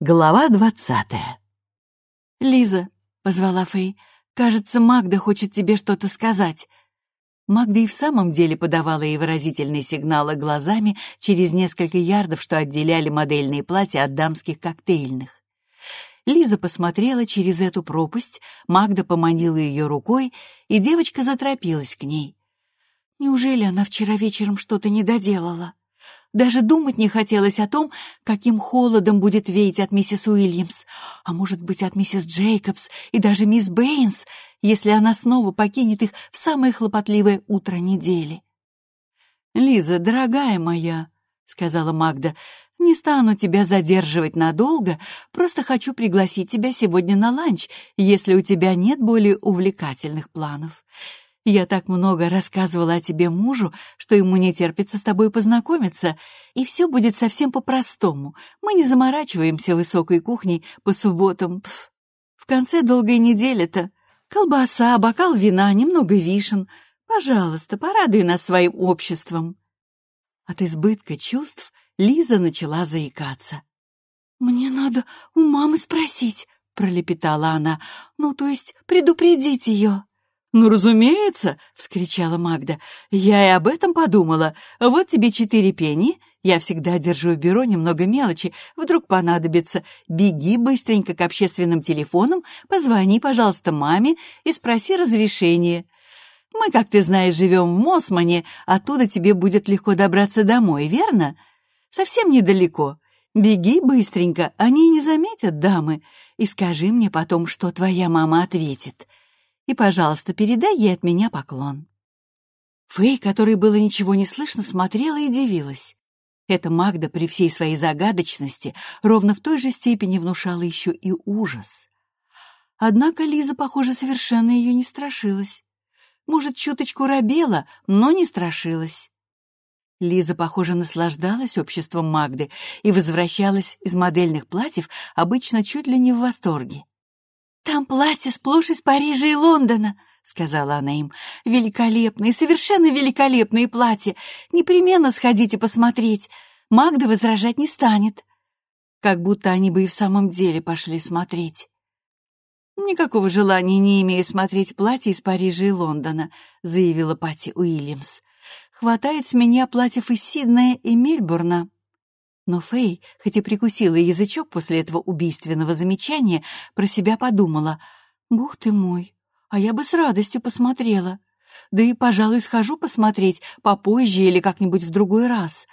Глава двадцатая. «Лиза», — позвала Фэй, — «кажется, Магда хочет тебе что-то сказать». Магда и в самом деле подавала ей выразительные сигналы глазами через несколько ярдов, что отделяли модельные платья от дамских коктейльных. Лиза посмотрела через эту пропасть, Магда поманила ее рукой, и девочка заторопилась к ней. Неужели она вчера вечером что-то не доделала? Даже думать не хотелось о том, каким холодом будет веять от миссис Уильямс, а может быть, от миссис Джейкобс и даже мисс Бэйнс, если она снова покинет их в самое хлопотливое утро недели. «Лиза, дорогая моя», — сказала Магда, — «не стану тебя задерживать надолго, просто хочу пригласить тебя сегодня на ланч, если у тебя нет более увлекательных планов. Я так много рассказывала о тебе мужу, что ему не терпится с тобой познакомиться, и все будет совсем по-простому. Мы не заморачиваемся высокой кухней по субботам. Пф. В конце долгой недели-то колбаса, бокал вина, немного вишен. Пожалуйста, порадуй нас своим обществом». От избытка чувств Лиза начала заикаться. «Мне надо у мамы спросить», — пролепетала она. «Ну, то есть предупредить ее». «Ну, разумеется!» — вскричала Магда. «Я и об этом подумала. Вот тебе четыре пени. Я всегда держу в бюро немного мелочи. Вдруг понадобится. Беги быстренько к общественным телефонам, позвони, пожалуйста, маме и спроси разрешения. Мы, как ты знаешь, живем в Мосмане, оттуда тебе будет легко добраться домой, верно? Совсем недалеко. Беги быстренько, они не заметят, дамы, и скажи мне потом, что твоя мама ответит и, пожалуйста, передай ей от меня поклон». Фэй, которой было ничего не слышно, смотрела и дивилась. Эта Магда при всей своей загадочности ровно в той же степени внушала еще и ужас. Однако Лиза, похоже, совершенно ее не страшилась. Может, чуточку робела, но не страшилась. Лиза, похоже, наслаждалась обществом Магды и возвращалась из модельных платьев обычно чуть ли не в восторге. «Там платье сплошь из Парижа и Лондона», — сказала она им. «Великолепные, совершенно великолепные платья. Непременно сходите посмотреть. Магда возражать не станет». Как будто они бы и в самом деле пошли смотреть. «Никакого желания не имею смотреть платье из Парижа и Лондона», — заявила Пати Уильямс. «Хватает с меня платьев из Сиднея и Мельбурна». Но Фэй, хоть и прикусила язычок после этого убийственного замечания, про себя подумала, «Бух ты мой, а я бы с радостью посмотрела. Да и, пожалуй, схожу посмотреть попозже или как-нибудь в другой раз.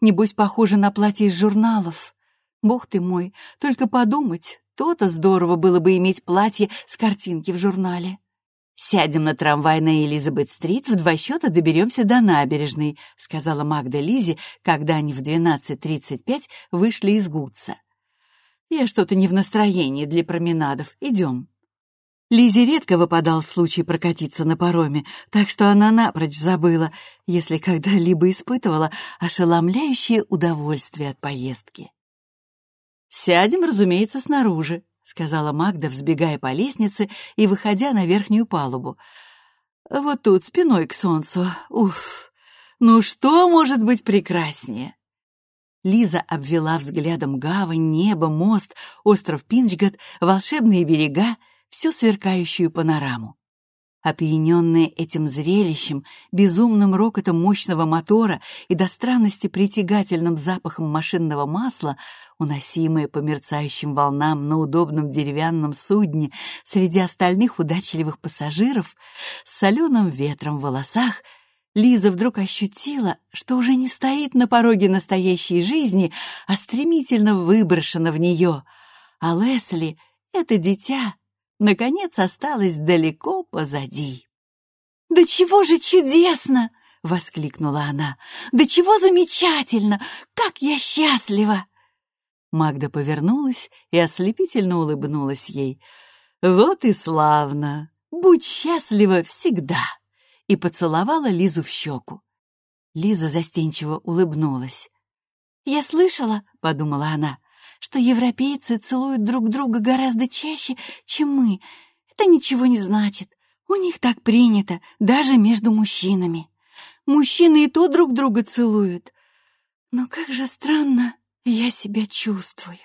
Небось, похоже на платье из журналов. Бог ты мой, только подумать, то-то здорово было бы иметь платье с картинки в журнале». «Сядем на трамвай на Элизабет-стрит, в два счета доберемся до набережной», сказала Магда Лизе, когда они в 12.35 вышли из Гудса. «Я что-то не в настроении для променадов. Идем». Лизе редко выпадал случай прокатиться на пароме, так что она напрочь забыла, если когда-либо испытывала ошеломляющее удовольствие от поездки. «Сядем, разумеется, снаружи», — сказала Магда, взбегая по лестнице и выходя на верхнюю палубу. «Вот тут, спиной к солнцу. Уф! Ну что может быть прекраснее?» Лиза обвела взглядом гавань, небо, мост, остров Пинчгат, волшебные берега, всю сверкающую панораму. Опьяненная этим зрелищем, безумным рокотом мощного мотора и до странности притягательным запахом машинного масла, уносимая по мерцающим волнам на удобном деревянном судне среди остальных удачливых пассажиров, с соленым ветром в волосах, Лиза вдруг ощутила, что уже не стоит на пороге настоящей жизни, а стремительно выброшена в нее. А Лесли — это дитя, наконец осталась далеко позади. «Да чего же чудесно!» — воскликнула она. «Да чего замечательно! Как я счастлива!» Магда повернулась и ослепительно улыбнулась ей. «Вот и славно! Будь счастлива всегда!» и поцеловала Лизу в щеку. Лиза застенчиво улыбнулась. «Я слышала, — подумала она, что европейцы целуют друг друга гораздо чаще, чем мы. Это ничего не значит. У них так принято, даже между мужчинами. Мужчины и то друг друга целуют. Но как же странно я себя чувствую.